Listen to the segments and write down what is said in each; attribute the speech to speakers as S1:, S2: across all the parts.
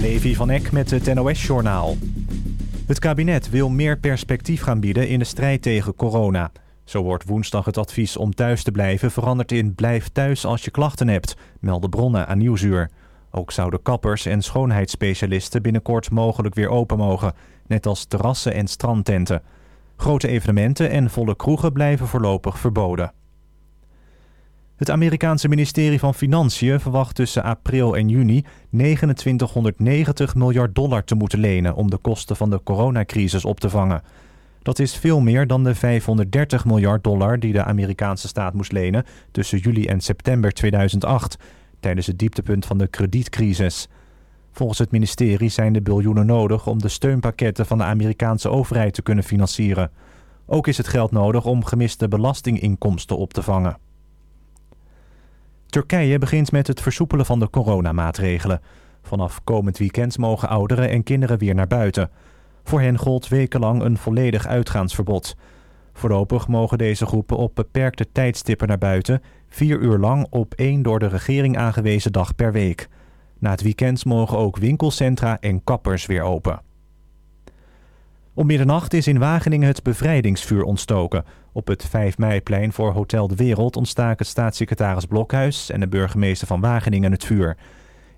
S1: Levi van Eck met het NOS-journaal. Het kabinet wil meer perspectief gaan bieden in de strijd tegen corona. Zo wordt woensdag het advies om thuis te blijven veranderd in blijf thuis als je klachten hebt, melden bronnen aan Nieuwsuur. Ook zouden kappers en schoonheidsspecialisten binnenkort mogelijk weer open mogen, net als terrassen en strandtenten. Grote evenementen en volle kroegen blijven voorlopig verboden. Het Amerikaanse ministerie van Financiën verwacht tussen april en juni 2990 miljard dollar te moeten lenen om de kosten van de coronacrisis op te vangen. Dat is veel meer dan de 530 miljard dollar die de Amerikaanse staat moest lenen tussen juli en september 2008, tijdens het dieptepunt van de kredietcrisis. Volgens het ministerie zijn de biljoenen nodig om de steunpakketten van de Amerikaanse overheid te kunnen financieren. Ook is het geld nodig om gemiste belastinginkomsten op te vangen. Turkije begint met het versoepelen van de coronamaatregelen. Vanaf komend weekend mogen ouderen en kinderen weer naar buiten. Voor hen gold wekenlang een volledig uitgaansverbod. Voorlopig mogen deze groepen op beperkte tijdstippen naar buiten, vier uur lang op één door de regering aangewezen dag per week. Na het weekend mogen ook winkelcentra en kappers weer open. Om middernacht is in Wageningen het bevrijdingsvuur ontstoken. Op het 5 meiplein voor Hotel de Wereld ontstaken staatssecretaris Blokhuis en de burgemeester van Wageningen het vuur.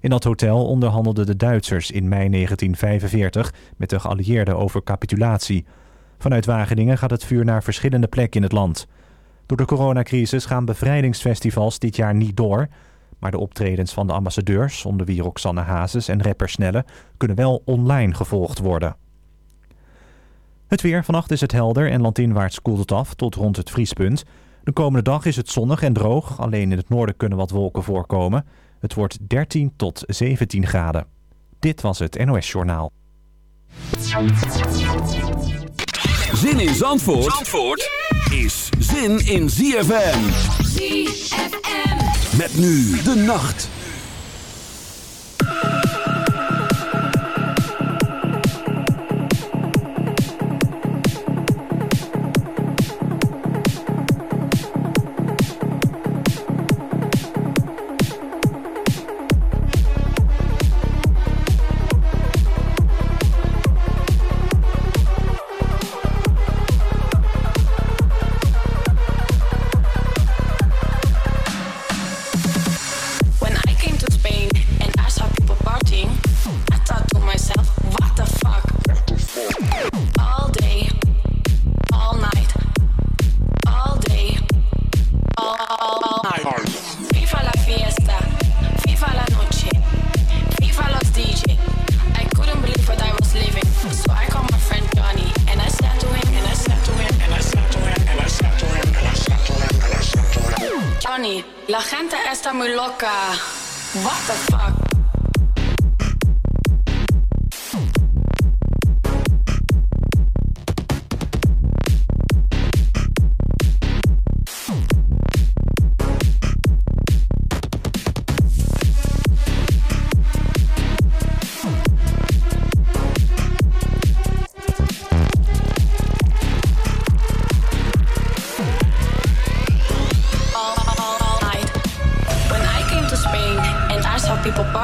S1: In dat hotel onderhandelden de Duitsers in mei 1945 met de geallieerden over capitulatie. Vanuit Wageningen gaat het vuur naar verschillende plekken in het land. Door de coronacrisis gaan bevrijdingsfestivals dit jaar niet door. Maar de optredens van de ambassadeurs, onder wie Roxanne Hazes en rapper Snelle, kunnen wel online gevolgd worden. Het weer. Vannacht is het helder en landinwaarts koelt het af tot rond het vriespunt. De komende dag is het zonnig en droog. Alleen in het noorden kunnen wat wolken voorkomen. Het wordt 13 tot 17 graden. Dit was het NOS Journaal.
S2: Zin in Zandvoort, Zandvoort is zin in ZFM. ZFM. Met nu de nacht.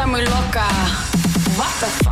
S3: está muy loca. What the fuck?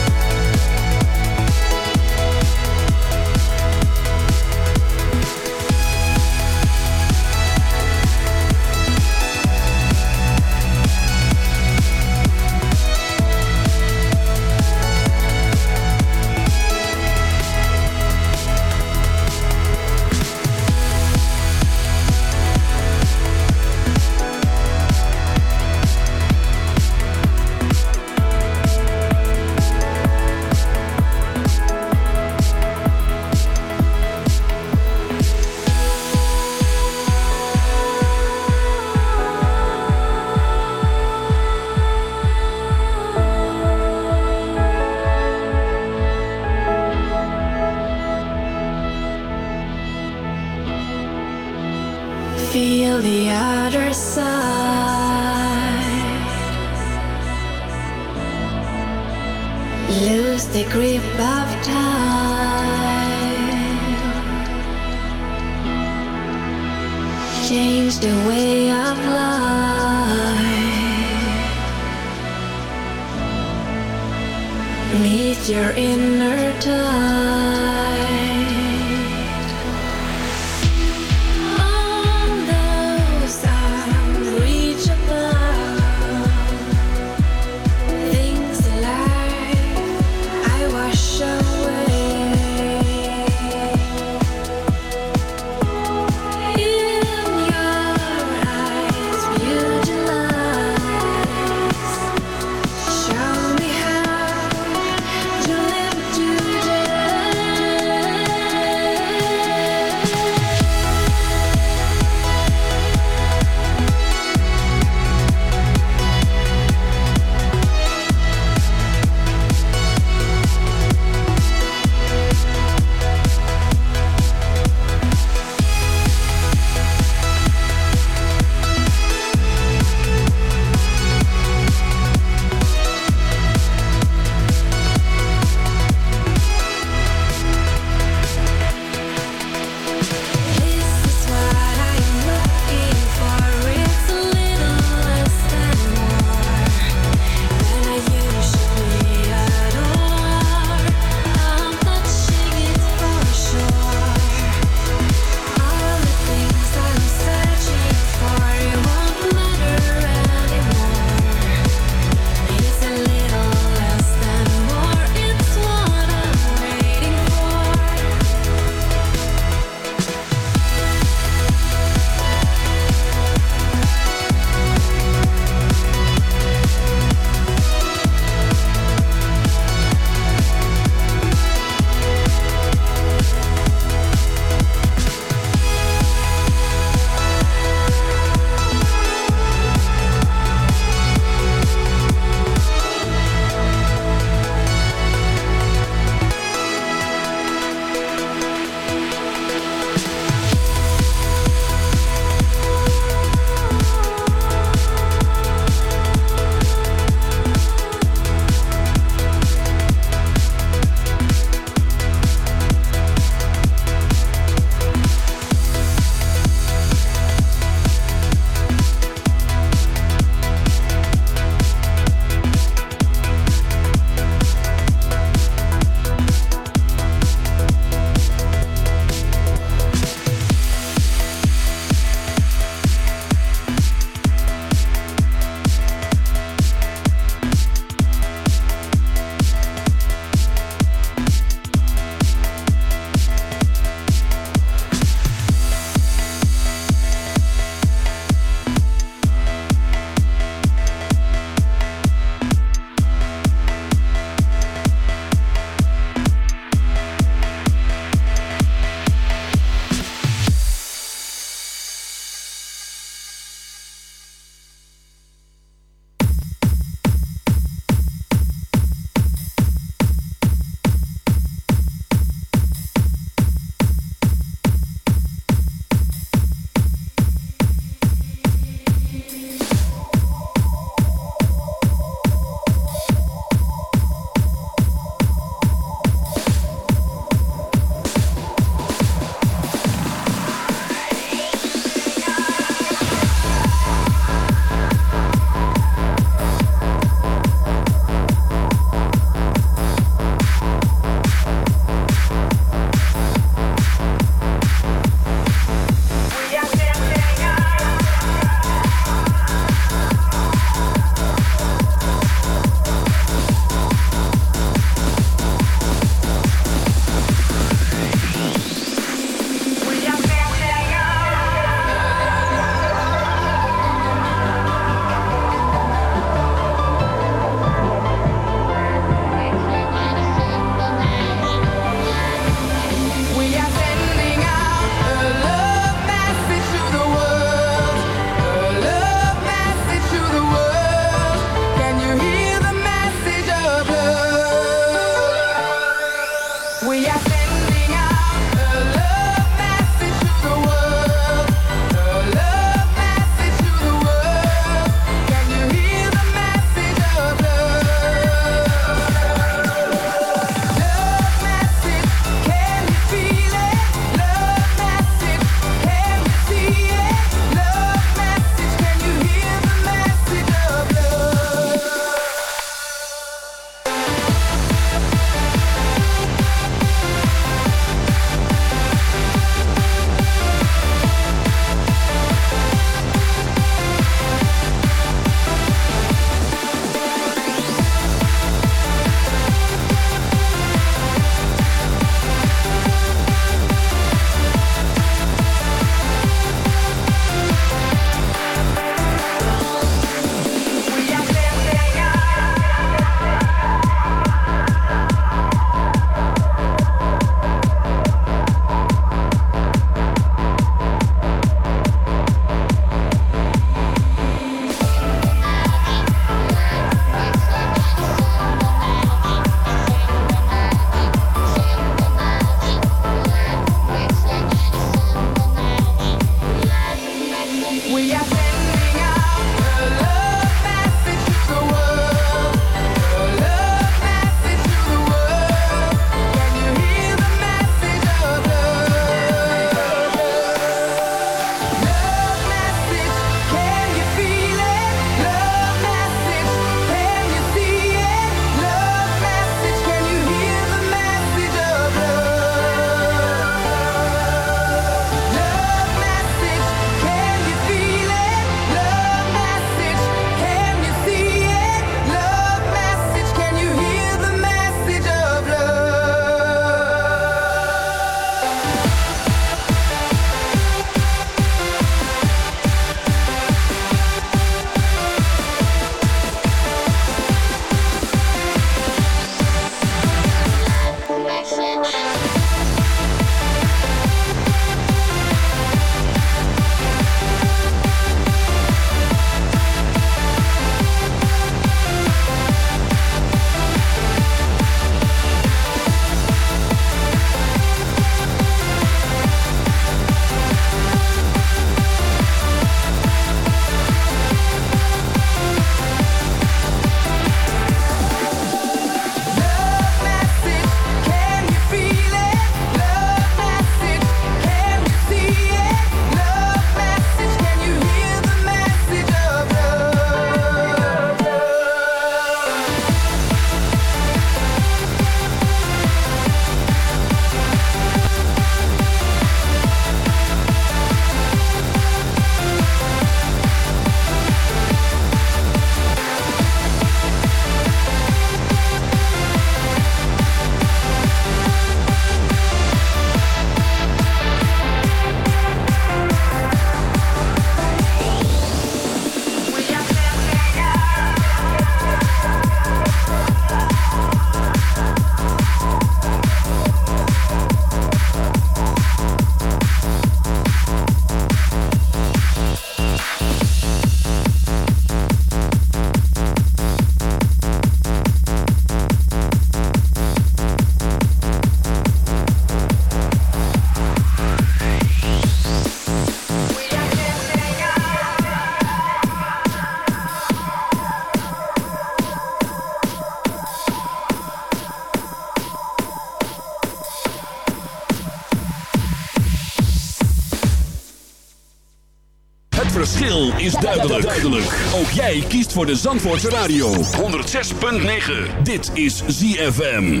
S3: Duidelijk. duidelijk. Ook jij kiest voor de Zandvoortse Radio. 106.9. Dit is ZFM.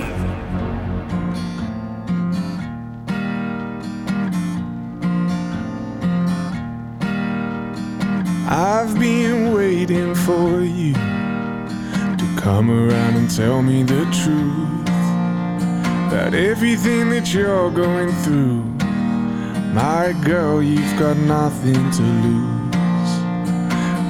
S4: I've been waiting for you to come around and tell me the truth about everything that you're going through. My girl, you've got nothing to lose.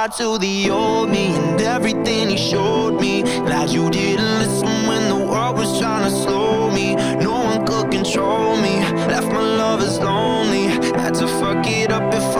S5: Out to the old me and everything he showed me. Glad you didn't listen when the world was trying to slow me. No one could control me. Left my lovers lonely. Had to fuck it up before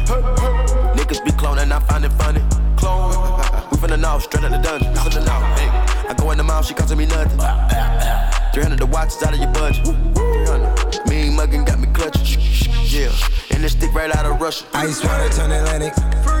S5: Straight out the dungeon. I go in the mouth, she costing me nothing. 300 the watch is out of your budget. 300. Mean muggin' got me clutching. Yeah, and this stick right out of Russia.
S6: Ice water turn Atlantic.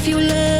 S7: if you let